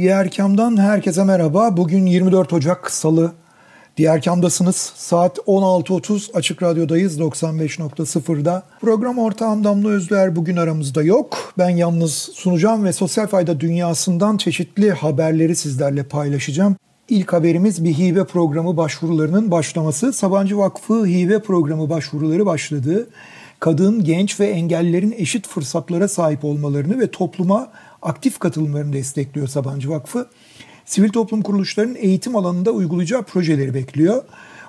Diğer Kam'dan herkese merhaba. Bugün 24 Ocak Salı. Diğer Kam'dasınız. Saat 16.30 Açık Radyo'dayız 95.0'da. Program ortağım Damla Özler bugün aramızda yok. Ben yalnız sunacağım ve sosyal fayda dünyasından çeşitli haberleri sizlerle paylaşacağım. İlk haberimiz bir hibe programı başvurularının başlaması. Sabancı Vakfı hibe programı başvuruları başladı. Kadın, genç ve engellilerin eşit fırsatlara sahip olmalarını ve topluma aktif katılımlarını destekliyor Sabancı Vakfı. Sivil toplum kuruluşlarının eğitim alanında uygulayacağı projeleri bekliyor.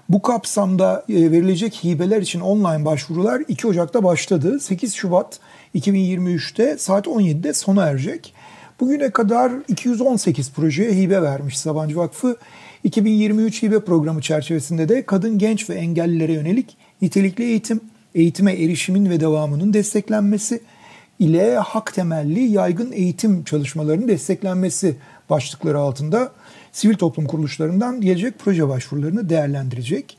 Bu kapsamda e, verilecek hibeler için online başvurular 2 Ocak'ta başladı. 8 Şubat 2023'te saat 17'de sona erecek. Bugüne kadar 218 projeye hibe vermiş Sabancı Vakfı. 2023 hibe programı çerçevesinde de kadın, genç ve engellilere yönelik nitelikli eğitim, eğitime erişimin ve devamının desteklenmesi, ile hak temelli yaygın eğitim çalışmalarının desteklenmesi başlıkları altında sivil toplum kuruluşlarından gelecek proje başvurularını değerlendirecek.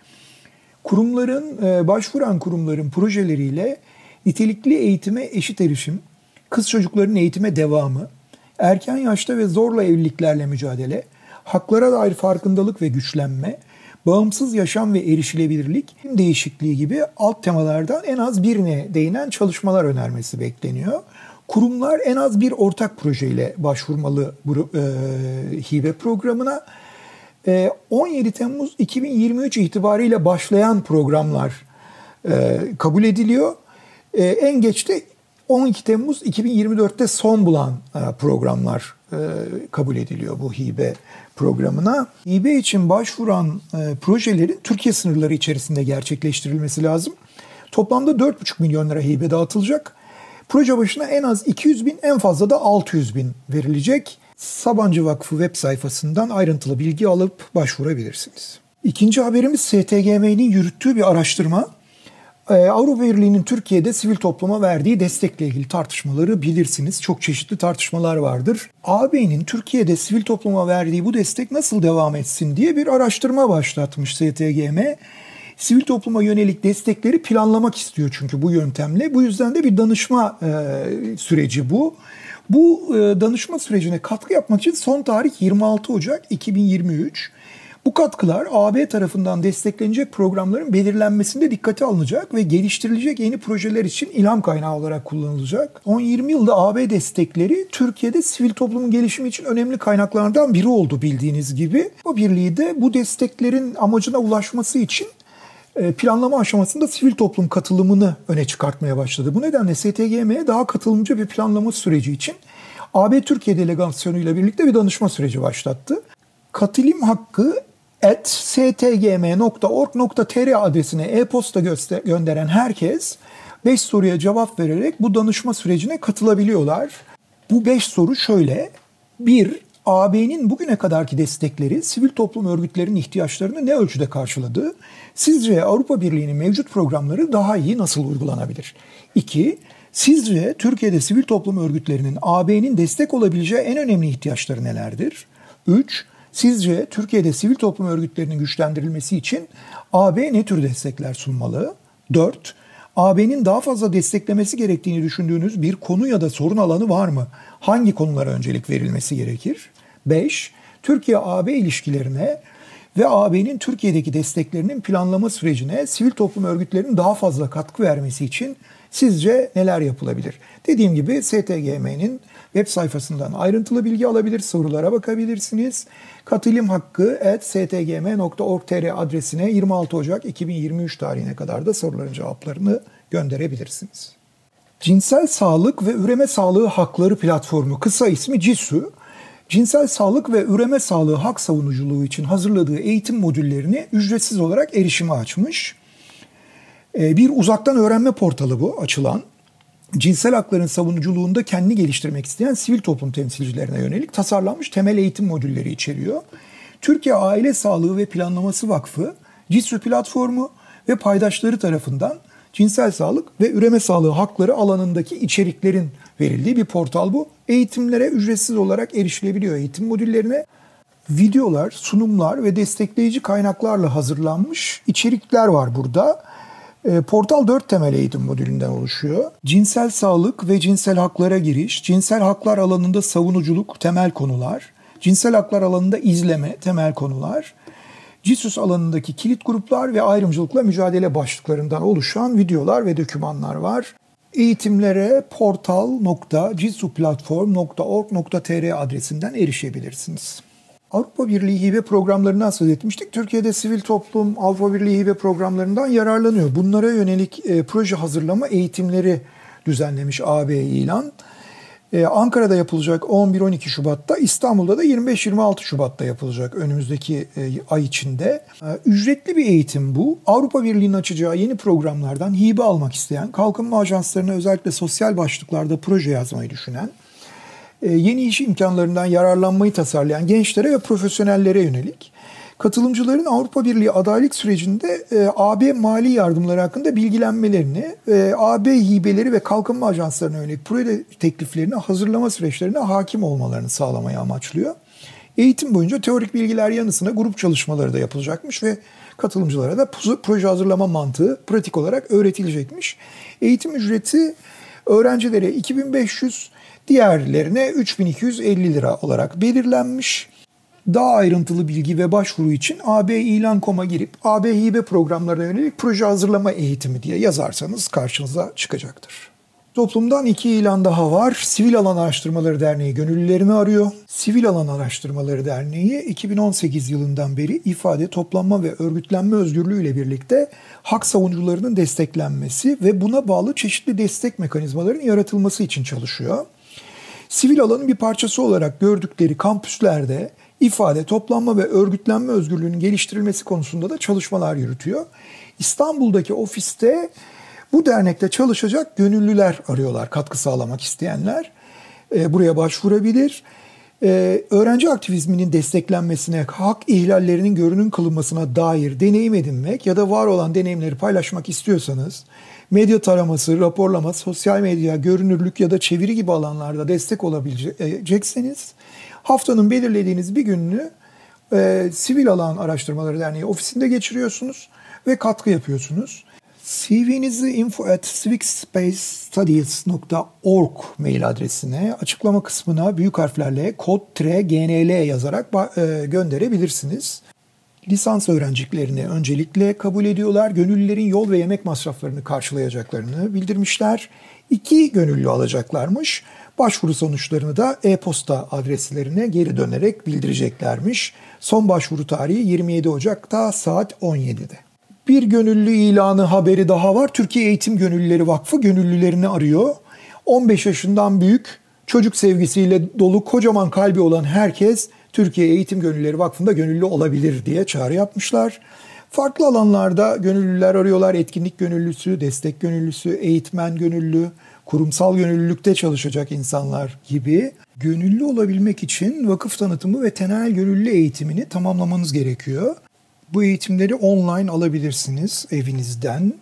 Kurumların, e, başvuran kurumların projeleriyle nitelikli eğitime eşit erişim, kız çocukların eğitime devamı, erken yaşta ve zorla evliliklerle mücadele, haklara dair farkındalık ve güçlenme, bağımsız yaşam ve erişilebilirlik değişikliği gibi alt temalardan en az birine değinen çalışmalar önermesi bekleniyor. Kurumlar en az bir ortak projeyle başvurmalı bu e, hibe programına. E, 17 Temmuz 2023 itibariyle başlayan programlar e, kabul ediliyor. E, en geç de 12 Temmuz 2024'te son bulan e, programlar e, kabul ediliyor bu hibe programına. hibe için başvuran e, projelerin Türkiye sınırları içerisinde gerçekleştirilmesi lazım. Toplamda 4,5 milyon lira hibe dağıtılacak. Proje başına en az 200 bin en fazla da 600 bin verilecek. Sabancı Vakfı web sayfasından ayrıntılı bilgi alıp başvurabilirsiniz. İkinci haberimiz STGM'nin yürüttüğü bir araştırma. Ee, Avrupa Birliği'nin Türkiye'de sivil topluma verdiği destekle ilgili tartışmaları bilirsiniz. Çok çeşitli tartışmalar vardır. AB'nin Türkiye'de sivil topluma verdiği bu destek nasıl devam etsin diye bir araştırma başlatmış STGM. Sivil topluma yönelik destekleri planlamak istiyor çünkü bu yöntemle. Bu yüzden de bir danışma e, süreci bu. Bu e, danışma sürecine katkı yapmak için son tarih 26 Ocak 2023. Bu katkılar AB tarafından desteklenecek programların belirlenmesinde dikkate alınacak ve geliştirilecek yeni projeler için ilham kaynağı olarak kullanılacak. 10-20 yılda AB destekleri Türkiye'de sivil toplumun gelişimi için önemli kaynaklardan biri oldu bildiğiniz gibi. O birliği de bu desteklerin amacına ulaşması için e, planlama aşamasında sivil toplum katılımını öne çıkartmaya başladı. Bu nedenle STGM'ye daha katılımcı bir planlama süreci için AB Türkiye delegasyonuyla birlikte bir danışma süreci başlattı. Katılım hakkı stgm.org.tr adresine e-posta gönderen herkes 5 soruya cevap vererek bu danışma sürecine katılabiliyorlar. Bu 5 soru şöyle. 1. AB'nin bugüne kadarki destekleri sivil toplum örgütlerinin ihtiyaçlarını ne ölçüde karşıladı? Sizce Avrupa Birliği'nin mevcut programları daha iyi nasıl uygulanabilir? 2. Sizce Türkiye'de sivil toplum örgütlerinin AB'nin destek olabileceği en önemli ihtiyaçları nelerdir? 3. Sizce Türkiye'de sivil toplum örgütlerinin güçlendirilmesi için AB ne tür destekler sunmalı? 4. AB'nin daha fazla desteklemesi gerektiğini düşündüğünüz bir konu ya da sorun alanı var mı? Hangi konulara öncelik verilmesi gerekir? 5. Türkiye-AB ilişkilerine ve AB'nin Türkiye'deki desteklerinin planlama sürecine sivil toplum örgütlerinin daha fazla katkı vermesi için sizce neler yapılabilir? Dediğim gibi STGM'nin web sayfasından ayrıntılı bilgi alabilir, sorulara bakabilirsiniz. Katılım hakkı stgm.org.tr adresine 26 Ocak 2023 tarihine kadar da soruların cevaplarını gönderebilirsiniz. Cinsel Sağlık ve Üreme Sağlığı Hakları Platformu kısa ismi CISU, cinsel sağlık ve üreme sağlığı hak savunuculuğu için hazırladığı eğitim modüllerini ücretsiz olarak erişime açmış. Ee, bir uzaktan öğrenme portalı bu açılan. Cinsel hakların savunuculuğunda kendini geliştirmek isteyen sivil toplum temsilcilerine yönelik tasarlanmış temel eğitim modülleri içeriyor. Türkiye Aile Sağlığı ve Planlaması Vakfı, CİSÜ platformu ve paydaşları tarafından cinsel sağlık ve üreme sağlığı hakları alanındaki içeriklerin verildiği bir portal bu. Eğitimlere ücretsiz olarak erişilebiliyor eğitim modüllerine. Videolar, sunumlar ve destekleyici kaynaklarla hazırlanmış içerikler var burada. E, portal 4 temel eğitim modülünden oluşuyor. Cinsel sağlık ve cinsel haklara giriş, cinsel haklar alanında savunuculuk temel konular, cinsel haklar alanında izleme temel konular, CISUS alanındaki kilit gruplar ve ayrımcılıkla mücadele başlıklarından oluşan videolar ve dokümanlar var. Eğitimlere portal.cisuplatform.org.tr adresinden erişebilirsiniz. Avrupa Birliği hibe programlarından söz etmiştik. Türkiye'de sivil toplum Avrupa Birliği hibe programlarından yararlanıyor. Bunlara yönelik e, proje hazırlama eğitimleri düzenlemiş AB ilan. Ee, Ankara'da yapılacak 11-12 Şubat'ta, İstanbul'da da 25-26 Şubat'ta yapılacak önümüzdeki e, ay içinde. Ee, ücretli bir eğitim bu. Avrupa Birliği'nin açacağı yeni programlardan hibe almak isteyen, kalkınma ajanslarına özellikle sosyal başlıklarda proje yazmayı düşünen, e, yeni iş imkanlarından yararlanmayı tasarlayan gençlere ve profesyonellere yönelik katılımcıların Avrupa Birliği adaylık sürecinde e, AB mali yardımları hakkında bilgilenmelerini, e, AB hibeleri ve kalkınma ajanslarına yönelik proje tekliflerini hazırlama süreçlerine hakim olmalarını sağlamayı amaçlıyor. Eğitim boyunca teorik bilgiler yanı sıra grup çalışmaları da yapılacakmış ve katılımcılara da proje hazırlama mantığı pratik olarak öğretilecekmiş. Eğitim ücreti öğrencilere 2500, diğerlerine 3250 lira olarak belirlenmiş. Daha ayrıntılı bilgi ve başvuru için AB ilan.com'a girip AB hibe programlarına yönelik proje hazırlama eğitimi diye yazarsanız karşınıza çıkacaktır. Toplumdan iki ilan daha var. Sivil Alan Araştırmaları Derneği gönüllülerini arıyor. Sivil Alan Araştırmaları Derneği 2018 yılından beri ifade, toplanma ve örgütlenme özgürlüğü ile birlikte hak savunucularının desteklenmesi ve buna bağlı çeşitli destek mekanizmalarının yaratılması için çalışıyor. Sivil alanın bir parçası olarak gördükleri kampüslerde ifade, toplanma ve örgütlenme özgürlüğünün geliştirilmesi konusunda da çalışmalar yürütüyor. İstanbul'daki ofiste bu dernekte çalışacak gönüllüler arıyorlar, katkı sağlamak isteyenler. E, buraya başvurabilir. Ee, öğrenci aktivizminin desteklenmesine, hak ihlallerinin görünüm kılınmasına dair deneyim edinmek ya da var olan deneyimleri paylaşmak istiyorsanız medya taraması, raporlama, sosyal medya, görünürlük ya da çeviri gibi alanlarda destek olabilecekseniz haftanın belirlediğiniz bir gününü e, Sivil Alan Araştırmaları Derneği ofisinde geçiriyorsunuz ve katkı yapıyorsunuz. CV'nizi info at civicspacestudiesorg mail adresine açıklama kısmına büyük harflerle kod gnl yazarak e, gönderebilirsiniz. Lisans öğrencilerini öncelikle kabul ediyorlar. Gönüllülerin yol ve yemek masraflarını karşılayacaklarını bildirmişler. İki gönüllü alacaklarmış. Başvuru sonuçlarını da e-posta adreslerine geri dönerek bildireceklermiş. Son başvuru tarihi 27 Ocak'ta saat 17'de. Bir gönüllü ilanı haberi daha var. Türkiye Eğitim Gönüllüleri Vakfı gönüllülerini arıyor. 15 yaşından büyük, çocuk sevgisiyle dolu kocaman kalbi olan herkes Türkiye Eğitim Gönüllüleri Vakfı'nda gönüllü olabilir diye çağrı yapmışlar. Farklı alanlarda gönüllüler arıyorlar. Etkinlik gönüllüsü, destek gönüllüsü, eğitmen gönüllü, kurumsal gönüllülükte çalışacak insanlar gibi. Gönüllü olabilmek için vakıf tanıtımı ve temel gönüllü eğitimini tamamlamanız gerekiyor. Bu eğitimleri online alabilirsiniz evinizden.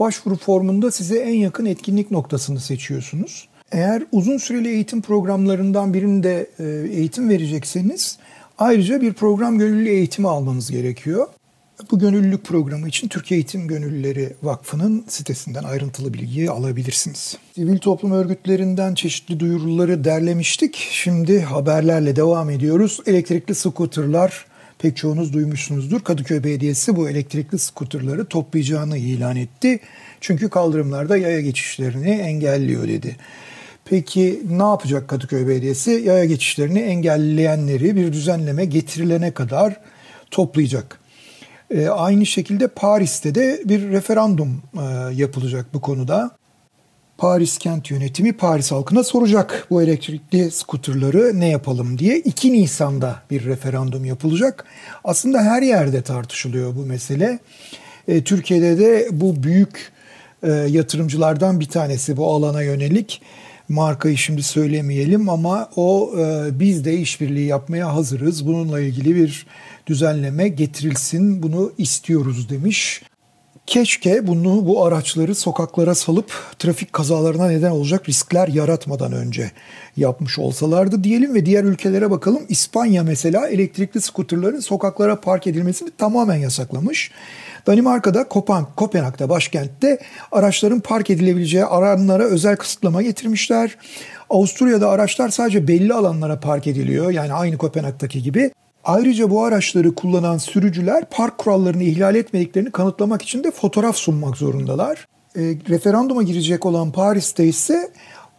Başvuru formunda size en yakın etkinlik noktasını seçiyorsunuz. Eğer uzun süreli eğitim programlarından birinde e, eğitim verecekseniz ayrıca bir program gönüllü eğitimi almanız gerekiyor. Bu gönüllülük programı için Türkiye Eğitim Gönüllüleri Vakfı'nın sitesinden ayrıntılı bilgiyi alabilirsiniz. Sivil toplum örgütlerinden çeşitli duyuruları derlemiştik. Şimdi haberlerle devam ediyoruz. Elektrikli skuterlar pek çoğunuz duymuşsunuzdur. Kadıköy Belediyesi bu elektrikli skuterları toplayacağını ilan etti. Çünkü kaldırımlarda yaya geçişlerini engelliyor dedi. Peki ne yapacak Kadıköy Belediyesi? Yaya geçişlerini engelleyenleri bir düzenleme getirilene kadar toplayacak. E, aynı şekilde Paris'te de bir referandum e, yapılacak bu konuda. Paris kent yönetimi Paris halkına soracak bu elektrikli skuterları ne yapalım diye. 2 Nisan'da bir referandum yapılacak. Aslında her yerde tartışılıyor bu mesele. E, Türkiye'de de bu büyük e, yatırımcılardan bir tanesi bu alana yönelik. Markayı şimdi söylemeyelim ama o e, biz de işbirliği yapmaya hazırız. Bununla ilgili bir düzenleme getirilsin bunu istiyoruz demiş. Keşke bunu bu araçları sokaklara salıp trafik kazalarına neden olacak riskler yaratmadan önce yapmış olsalardı diyelim ve diğer ülkelere bakalım. İspanya mesela elektrikli skuterların sokaklara park edilmesini tamamen yasaklamış. Danimarka'da Kopenhag, Kopenhag'da başkentte araçların park edilebileceği alanlara özel kısıtlama getirmişler. Avusturya'da araçlar sadece belli alanlara park ediliyor. Yani aynı Kopenhag'daki gibi. Ayrıca bu araçları kullanan sürücüler park kurallarını ihlal etmediklerini kanıtlamak için de fotoğraf sunmak zorundalar. E, referanduma girecek olan Paris'te ise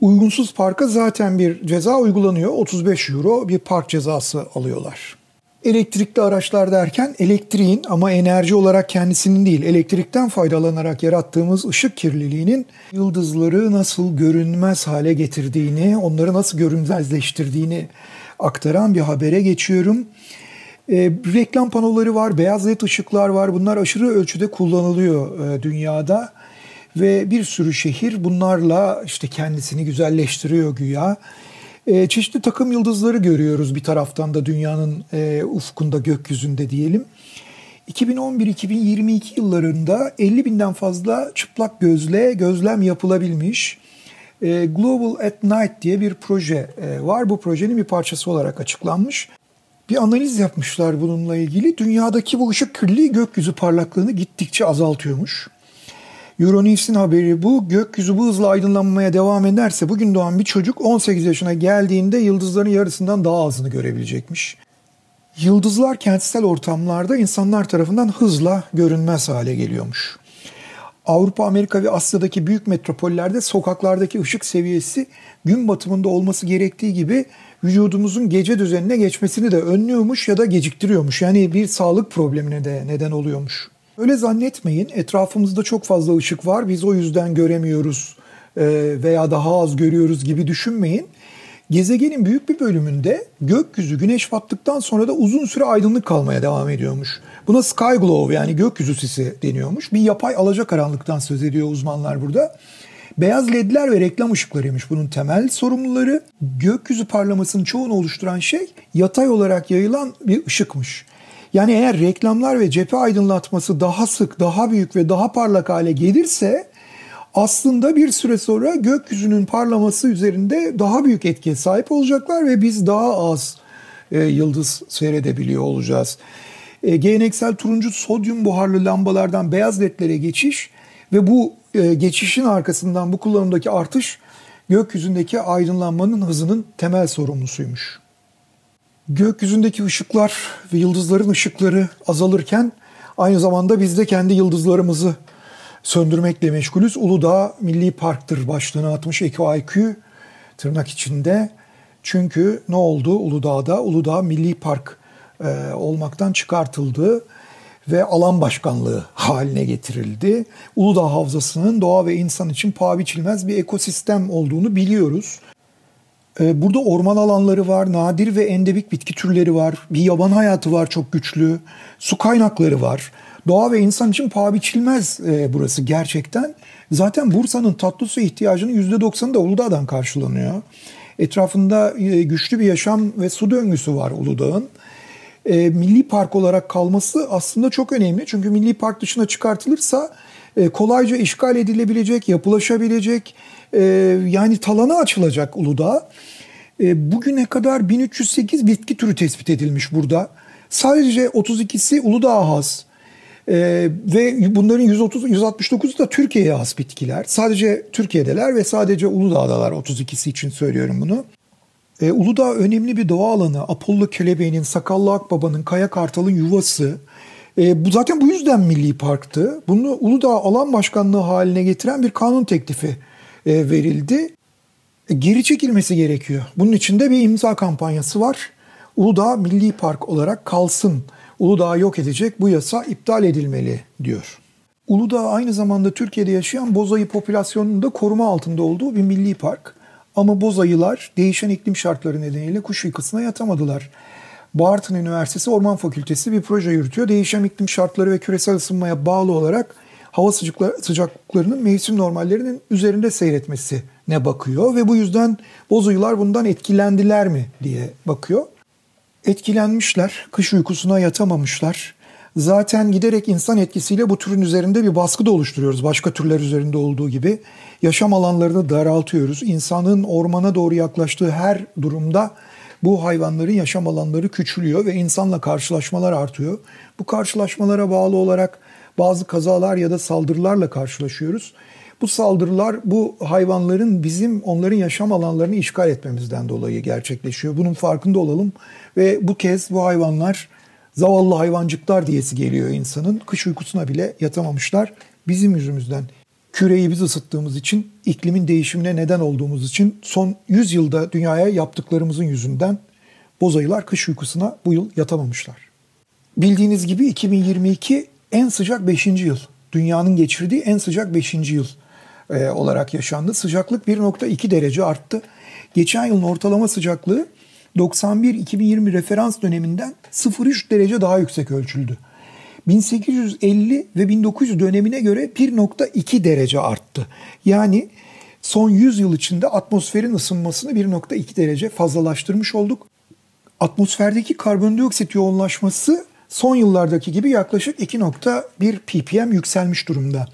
uygunsuz parka zaten bir ceza uygulanıyor. 35 euro bir park cezası alıyorlar. Elektrikli araçlar derken elektriğin ama enerji olarak kendisinin değil elektrikten faydalanarak yarattığımız ışık kirliliğinin yıldızları nasıl görünmez hale getirdiğini, onları nasıl görünmezleştirdiğini aktaran bir habere geçiyorum. E, reklam panoları var, beyaz led ışıklar var. Bunlar aşırı ölçüde kullanılıyor e, dünyada. Ve bir sürü şehir bunlarla işte kendisini güzelleştiriyor güya. E, çeşitli takım yıldızları görüyoruz bir taraftan da dünyanın e, ufkunda, gökyüzünde diyelim. 2011-2022 yıllarında 50 binden fazla çıplak gözle gözlem yapılabilmiş. E, Global at Night diye bir proje e, var. Bu projenin bir parçası olarak açıklanmış. Bir analiz yapmışlar bununla ilgili. Dünyadaki bu ışık kirliliği gökyüzü parlaklığını gittikçe azaltıyormuş. Euronews'in haberi bu. Gökyüzü bu hızla aydınlanmaya devam ederse bugün doğan bir çocuk 18 yaşına geldiğinde yıldızların yarısından daha azını görebilecekmiş. Yıldızlar kentsel ortamlarda insanlar tarafından hızla görünmez hale geliyormuş. Avrupa, Amerika ve Asya'daki büyük metropollerde sokaklardaki ışık seviyesi gün batımında olması gerektiği gibi vücudumuzun gece düzenine geçmesini de önlüyormuş ya da geciktiriyormuş. Yani bir sağlık problemine de neden oluyormuş. Öyle zannetmeyin. Etrafımızda çok fazla ışık var. Biz o yüzden göremiyoruz e, veya daha az görüyoruz gibi düşünmeyin. Gezegenin büyük bir bölümünde gökyüzü güneş battıktan sonra da uzun süre aydınlık kalmaya devam ediyormuş. Buna sky glow yani gökyüzü sisi deniyormuş. Bir yapay alacakaranlıktan söz ediyor uzmanlar burada. Beyaz ledler ve reklam ışıklarıymış bunun temel sorumluları. Gökyüzü parlamasının çoğunu oluşturan şey yatay olarak yayılan bir ışıkmış. Yani eğer reklamlar ve cephe aydınlatması daha sık, daha büyük ve daha parlak hale gelirse aslında bir süre sonra gökyüzünün parlaması üzerinde daha büyük etkiye sahip olacaklar ve biz daha az e, yıldız seyredebiliyor olacağız. E, geleneksel turuncu sodyum buharlı lambalardan beyaz ledlere geçiş ve bu e, geçişin arkasından bu kullanımdaki artış gökyüzündeki aydınlanmanın hızının temel sorumlusuymuş. Gökyüzündeki ışıklar ve yıldızların ışıkları azalırken aynı zamanda biz de kendi yıldızlarımızı söndürmekle meşgulüz. Uludağ Milli Park'tır başlığını atmış EQIQ tırnak içinde. Çünkü ne oldu Uludağ'da? Uludağ Milli Park e, olmaktan çıkartıldı ve alan başkanlığı haline getirildi. Uludağ Havzası'nın doğa ve insan için paha biçilmez bir ekosistem olduğunu biliyoruz. Ee, burada orman alanları var, nadir ve endemik bitki türleri var, bir yaban hayatı var çok güçlü, su kaynakları var. Doğa ve insan için paha biçilmez e, burası gerçekten. Zaten Bursa'nın tatlı su ihtiyacının %90'ı da Uludağ'dan karşılanıyor. Etrafında e, güçlü bir yaşam ve su döngüsü var Uludağ'ın. E, milli park olarak kalması aslında çok önemli. Çünkü milli park dışına çıkartılırsa kolayca işgal edilebilecek, yapılaşabilecek, yani talanı açılacak Uludağ. Bugüne kadar 1308 bitki türü tespit edilmiş burada. Sadece 32'si Uludağ'a has. Ee, ve bunların 130 169'u da Türkiye'ye has bitkiler. Sadece Türkiye'deler ve sadece Uludağ'dalar 32'si için söylüyorum bunu. Ee, Uludağ önemli bir doğa alanı. Apollo kelebeğinin, Sakallı Akbaba'nın, Kaya Kartal'ın yuvası. Ee, bu zaten bu yüzden milli parktı. Bunu Uludağ alan başkanlığı haline getiren bir kanun teklifi e, verildi. E, geri çekilmesi gerekiyor. Bunun için de bir imza kampanyası var. Uludağ Milli Park olarak kalsın Uludağ'ı yok edecek bu yasa iptal edilmeli diyor. Uludağ aynı zamanda Türkiye'de yaşayan bozayı popülasyonunun da koruma altında olduğu bir milli park. Ama bozayılar değişen iklim şartları nedeniyle kuş uykusuna yatamadılar. Bartın Üniversitesi Orman Fakültesi bir proje yürütüyor. Değişen iklim şartları ve küresel ısınmaya bağlı olarak hava sıcaklıklarının mevsim normallerinin üzerinde seyretmesine bakıyor ve bu yüzden bozuyular bundan etkilendiler mi diye bakıyor. Etkilenmişler, kış uykusuna yatamamışlar. Zaten giderek insan etkisiyle bu türün üzerinde bir baskı da oluşturuyoruz. Başka türler üzerinde olduğu gibi yaşam alanlarını daraltıyoruz. İnsanın ormana doğru yaklaştığı her durumda bu hayvanların yaşam alanları küçülüyor ve insanla karşılaşmalar artıyor. Bu karşılaşmalara bağlı olarak bazı kazalar ya da saldırılarla karşılaşıyoruz. Bu saldırılar bu hayvanların bizim onların yaşam alanlarını işgal etmemizden dolayı gerçekleşiyor. Bunun farkında olalım ve bu kez bu hayvanlar zavallı hayvancıklar diyesi geliyor insanın. Kış uykusuna bile yatamamışlar bizim yüzümüzden. Küreyi biz ısıttığımız için, iklimin değişimine neden olduğumuz için son 100 yılda dünyaya yaptıklarımızın yüzünden bozayılar kış uykusuna bu yıl yatamamışlar. Bildiğiniz gibi 2022 en sıcak 5. yıl. Dünyanın geçirdiği en sıcak 5. yıl e, olarak yaşandı. Sıcaklık 1.2 derece arttı. Geçen yılın ortalama sıcaklığı 91-2020 referans döneminden 0.3 derece daha yüksek ölçüldü. 1850 ve 1900 dönemine göre 1.2 derece arttı. Yani son 100 yıl içinde atmosferin ısınmasını 1.2 derece fazlalaştırmış olduk. Atmosferdeki karbondioksit yoğunlaşması son yıllardaki gibi yaklaşık 2.1 ppm yükselmiş durumda.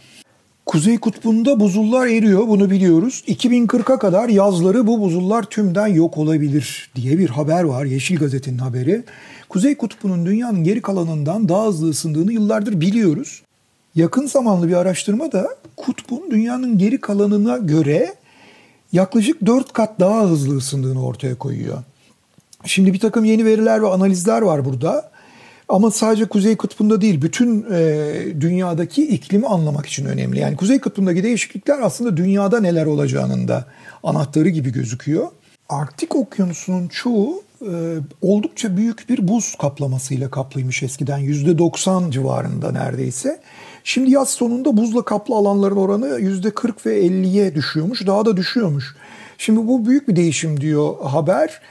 Kuzey kutbunda buzullar eriyor bunu biliyoruz. 2040'a kadar yazları bu buzullar tümden yok olabilir diye bir haber var Yeşil Gazete'nin haberi. Kuzey kutbunun dünyanın geri kalanından daha hızlı ısındığını yıllardır biliyoruz. Yakın zamanlı bir araştırma da kutbun dünyanın geri kalanına göre yaklaşık 4 kat daha hızlı ısındığını ortaya koyuyor. Şimdi bir takım yeni veriler ve analizler var burada. Ama sadece Kuzey Kutbu'nda değil, bütün e, dünyadaki iklimi anlamak için önemli. Yani Kuzey Kutbu'ndaki değişiklikler aslında dünyada neler olacağının da anahtarı gibi gözüküyor. Arktik Okyanusu'nun çoğu e, oldukça büyük bir buz kaplamasıyla kaplıymış eskiden. %90 civarında neredeyse. Şimdi yaz sonunda buzla kaplı alanların oranı %40 ve 50'ye düşüyormuş. Daha da düşüyormuş. Şimdi bu büyük bir değişim diyor haber.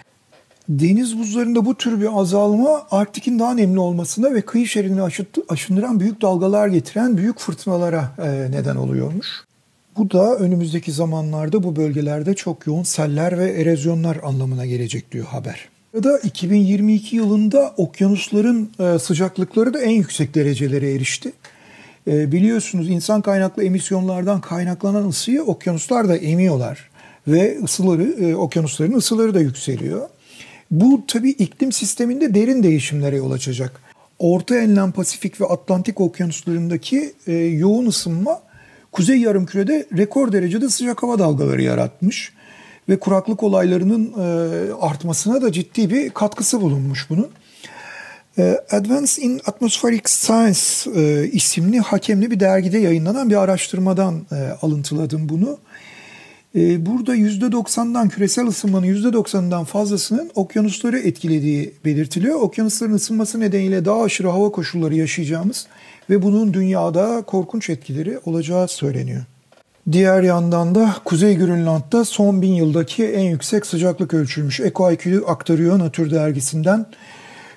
Deniz buzlarında bu tür bir azalma Arktik'in daha nemli olmasına ve kıyı şeridini aşındıran büyük dalgalar getiren büyük fırtınalara e, neden oluyormuş. Bu da önümüzdeki zamanlarda bu bölgelerde çok yoğun seller ve erozyonlar anlamına gelecek diyor haber. Ya da 2022 yılında okyanusların e, sıcaklıkları da en yüksek derecelere erişti. E, biliyorsunuz insan kaynaklı emisyonlardan kaynaklanan ısıyı okyanuslar da emiyorlar ve ısıları okyanusların ısıları da yükseliyor. Bu tabii iklim sisteminde derin değişimlere yol açacak. Orta Enlem Pasifik ve Atlantik okyanuslarındaki e, yoğun ısınma Kuzey Yarımküre'de rekor derecede sıcak hava dalgaları yaratmış ve kuraklık olaylarının e, artmasına da ciddi bir katkısı bulunmuş bunun. E, Advance in Atmospheric Science e, isimli hakemli bir dergide yayınlanan bir araştırmadan e, alıntıladım bunu. Ee, burada %90'dan küresel ısınmanın %90'dan fazlasının okyanusları etkilediği belirtiliyor. Okyanusların ısınması nedeniyle daha aşırı hava koşulları yaşayacağımız ve bunun dünyada korkunç etkileri olacağı söyleniyor. Diğer yandan da Kuzey Grönland'da son bin yıldaki en yüksek sıcaklık ölçülmüş. EcoIQ aktarıyor Nature dergisinden.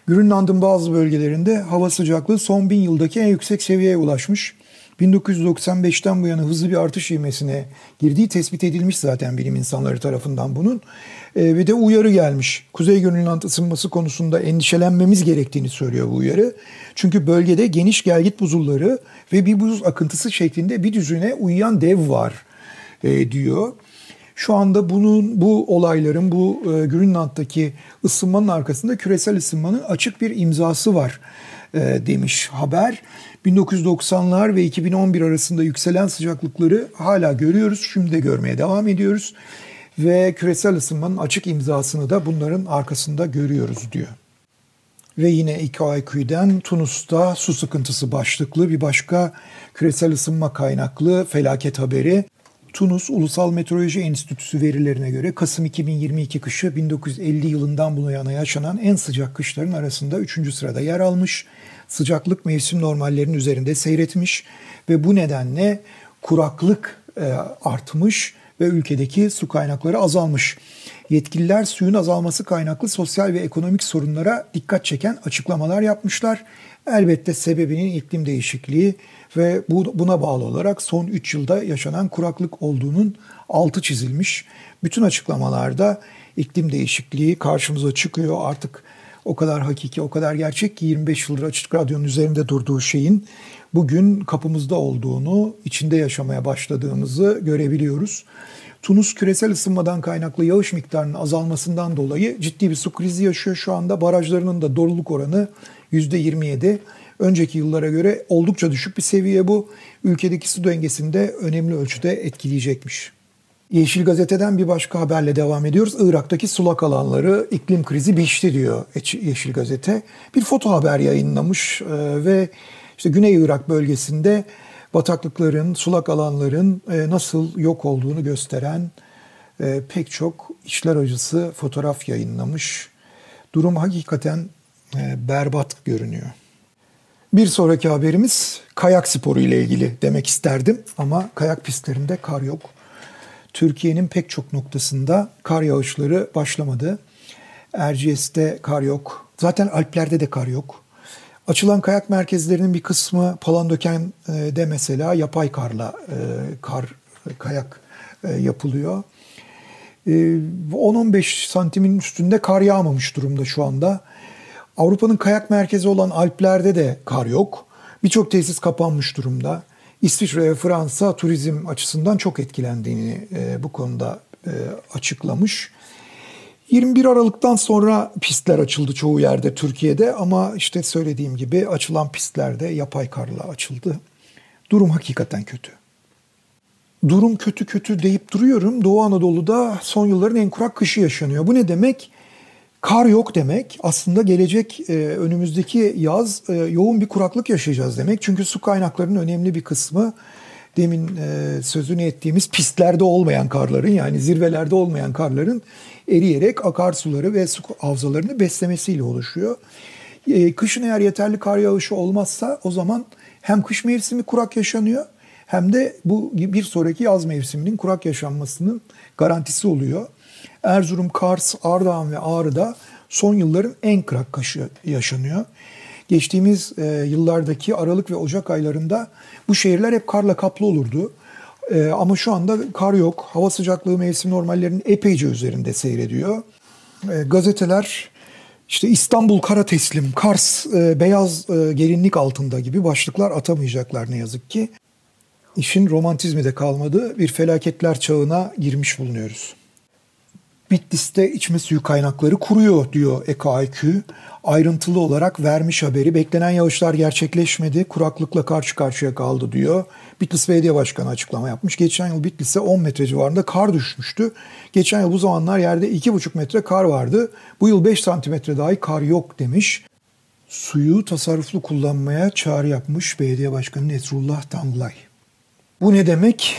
Grönland'ın bazı bölgelerinde hava sıcaklığı son bin yıldaki en yüksek seviyeye ulaşmış. 1995'ten bu yana hızlı bir artış ivmesine girdiği tespit edilmiş zaten bilim insanları tarafından bunun. E, ve de uyarı gelmiş. Kuzey Grönland ısınması konusunda endişelenmemiz gerektiğini söylüyor bu uyarı. Çünkü bölgede geniş gelgit buzulları ve bir buz akıntısı şeklinde bir düzüne uyuyan dev var e, diyor. Şu anda bunun bu olayların bu e, Grönland'daki ısınmanın arkasında küresel ısınmanın açık bir imzası var demiş haber. 1990'lar ve 2011 arasında yükselen sıcaklıkları hala görüyoruz. Şimdi de görmeye devam ediyoruz. Ve küresel ısınmanın açık imzasını da bunların arkasında görüyoruz diyor. Ve yine IKIQ'den Tunus'ta su sıkıntısı başlıklı bir başka küresel ısınma kaynaklı felaket haberi. Tunus Ulusal Meteoroloji Enstitüsü verilerine göre Kasım 2022 kışı 1950 yılından bu yana yaşanan en sıcak kışların arasında 3. sırada yer almış sıcaklık mevsim normallerinin üzerinde seyretmiş ve bu nedenle kuraklık e, artmış ve ülkedeki su kaynakları azalmış. Yetkililer suyun azalması kaynaklı sosyal ve ekonomik sorunlara dikkat çeken açıklamalar yapmışlar Elbette sebebinin iklim değişikliği ve bu, buna bağlı olarak son 3 yılda yaşanan kuraklık olduğunun altı çizilmiş. Bütün açıklamalarda iklim değişikliği karşımıza çıkıyor. Artık o kadar hakiki, o kadar gerçek ki 25 yıldır Açık Radyo'nun üzerinde durduğu şeyin bugün kapımızda olduğunu, içinde yaşamaya başladığımızı görebiliyoruz. Tunus küresel ısınmadan kaynaklı yağış miktarının azalmasından dolayı ciddi bir su krizi yaşıyor şu anda. Barajlarının da doluluk oranı %27. Önceki yıllara göre oldukça düşük bir seviye bu. Ülkedeki su dengesini de önemli ölçüde etkileyecekmiş. Yeşil Gazete'den bir başka haberle devam ediyoruz. Irak'taki sulak alanları iklim krizi biçti diyor Yeşil Gazete. Bir foto haber yayınlamış e, ve işte Güney Irak bölgesinde bataklıkların, sulak alanların e, nasıl yok olduğunu gösteren e, pek çok işler acısı fotoğraf yayınlamış. Durum hakikaten berbat görünüyor. Bir sonraki haberimiz kayak sporu ile ilgili demek isterdim ama kayak pistlerinde kar yok. Türkiye'nin pek çok noktasında kar yağışları başlamadı. Erciyes'te kar yok. Zaten Alplerde de kar yok. Açılan kayak merkezlerinin bir kısmı Palandöken'de mesela yapay karla e, kar kayak e, yapılıyor. 10-15 e, santimin üstünde kar yağmamış durumda şu anda. Avrupa'nın kayak merkezi olan Alplerde de kar yok. Birçok tesis kapanmış durumda. İsviçre ve Fransa turizm açısından çok etkilendiğini e, bu konuda e, açıklamış. 21 Aralık'tan sonra pistler açıldı çoğu yerde Türkiye'de ama işte söylediğim gibi açılan pistlerde yapay karla açıldı. Durum hakikaten kötü. Durum kötü kötü deyip duruyorum. Doğu Anadolu'da son yılların en kurak kışı yaşanıyor. Bu ne demek? Kar yok demek aslında gelecek e, önümüzdeki yaz e, yoğun bir kuraklık yaşayacağız demek. Çünkü su kaynaklarının önemli bir kısmı demin e, sözünü ettiğimiz pistlerde olmayan karların yani zirvelerde olmayan karların eriyerek akarsuları ve su havzalarını beslemesiyle oluşuyor. E, kışın eğer yeterli kar yağışı olmazsa o zaman hem kış mevsimi kurak yaşanıyor hem de bu bir sonraki yaz mevsiminin kurak yaşanmasının garantisi oluyor. Erzurum, Kars, Ardahan ve Ağrı'da son yılların en krak kaşı yaşanıyor. Geçtiğimiz e, yıllardaki Aralık ve Ocak aylarında bu şehirler hep karla kaplı olurdu. E, ama şu anda kar yok. Hava sıcaklığı mevsim normallerinin epeyce üzerinde seyrediyor. E, gazeteler işte İstanbul kara teslim, Kars e, beyaz e, gelinlik altında gibi başlıklar atamayacaklar ne yazık ki. İşin romantizmi de kalmadı. Bir felaketler çağına girmiş bulunuyoruz. Bitlis'te içme suyu kaynakları kuruyor diyor EKIQ. Ayrıntılı olarak vermiş haberi. Beklenen yağışlar gerçekleşmedi. Kuraklıkla karşı karşıya kaldı diyor. Bitlis Belediye Başkanı açıklama yapmış. Geçen yıl Bitlis'e 10 metre civarında kar düşmüştü. Geçen yıl bu zamanlar yerde 2,5 metre kar vardı. Bu yıl 5 santimetre dahi kar yok demiş. Suyu tasarruflu kullanmaya çağrı yapmış Belediye Başkanı Nesrullah Tanglay. Bu ne demek?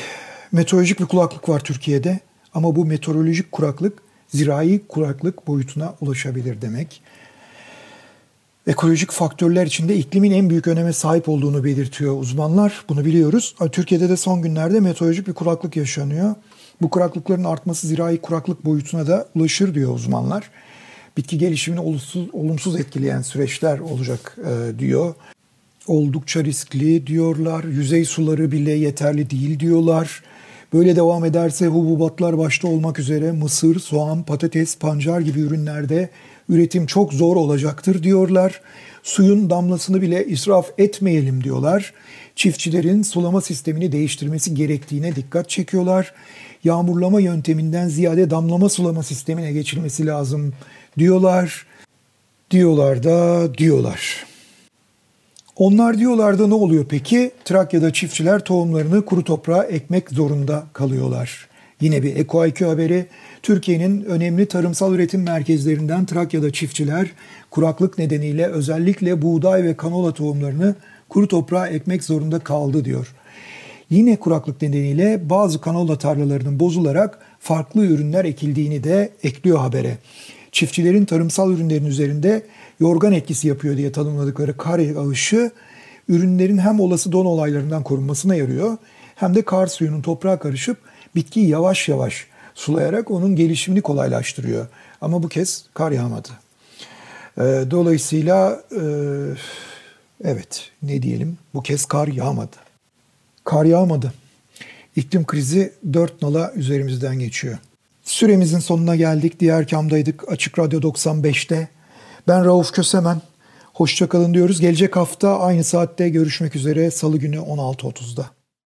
Meteorolojik bir kulaklık var Türkiye'de. Ama bu meteorolojik kuraklık zirai kuraklık boyutuna ulaşabilir demek. Ekolojik faktörler içinde iklimin en büyük öneme sahip olduğunu belirtiyor uzmanlar. Bunu biliyoruz. Türkiye'de de son günlerde meteorolojik bir kuraklık yaşanıyor. Bu kuraklıkların artması zirai kuraklık boyutuna da ulaşır diyor uzmanlar. Bitki gelişimini olumsuz, olumsuz etkileyen süreçler olacak e, diyor. Oldukça riskli diyorlar. Yüzey suları bile yeterli değil diyorlar. Böyle devam ederse hububatlar başta olmak üzere mısır, soğan, patates, pancar gibi ürünlerde üretim çok zor olacaktır diyorlar. Suyun damlasını bile israf etmeyelim diyorlar. Çiftçilerin sulama sistemini değiştirmesi gerektiğine dikkat çekiyorlar. Yağmurlama yönteminden ziyade damlama sulama sistemine geçilmesi lazım diyorlar. Diyorlar da diyorlar. Onlar diyorlardı ne oluyor peki? Trakya'da çiftçiler tohumlarını kuru toprağa ekmek zorunda kalıyorlar. Yine bir EkoIQ haberi. Türkiye'nin önemli tarımsal üretim merkezlerinden Trakya'da çiftçiler kuraklık nedeniyle özellikle buğday ve kanola tohumlarını kuru toprağa ekmek zorunda kaldı diyor. Yine kuraklık nedeniyle bazı kanola tarlalarının bozularak farklı ürünler ekildiğini de ekliyor habere. Çiftçilerin tarımsal ürünlerin üzerinde yorgan etkisi yapıyor diye tanımladıkları kar yağışı ürünlerin hem olası don olaylarından korunmasına yarıyor hem de kar suyunun toprağa karışıp bitkiyi yavaş yavaş sulayarak onun gelişimini kolaylaştırıyor. Ama bu kez kar yağmadı. Ee, dolayısıyla e, Evet, ne diyelim? Bu kez kar yağmadı. Kar yağmadı. İklim krizi dört nala üzerimizden geçiyor. Süremizin sonuna geldik. Diğer kamdaydık. Açık Radyo 95'te. Ben Rauf Kösemen. Hoşçakalın diyoruz. Gelecek hafta aynı saatte görüşmek üzere. Salı günü 16.30'da.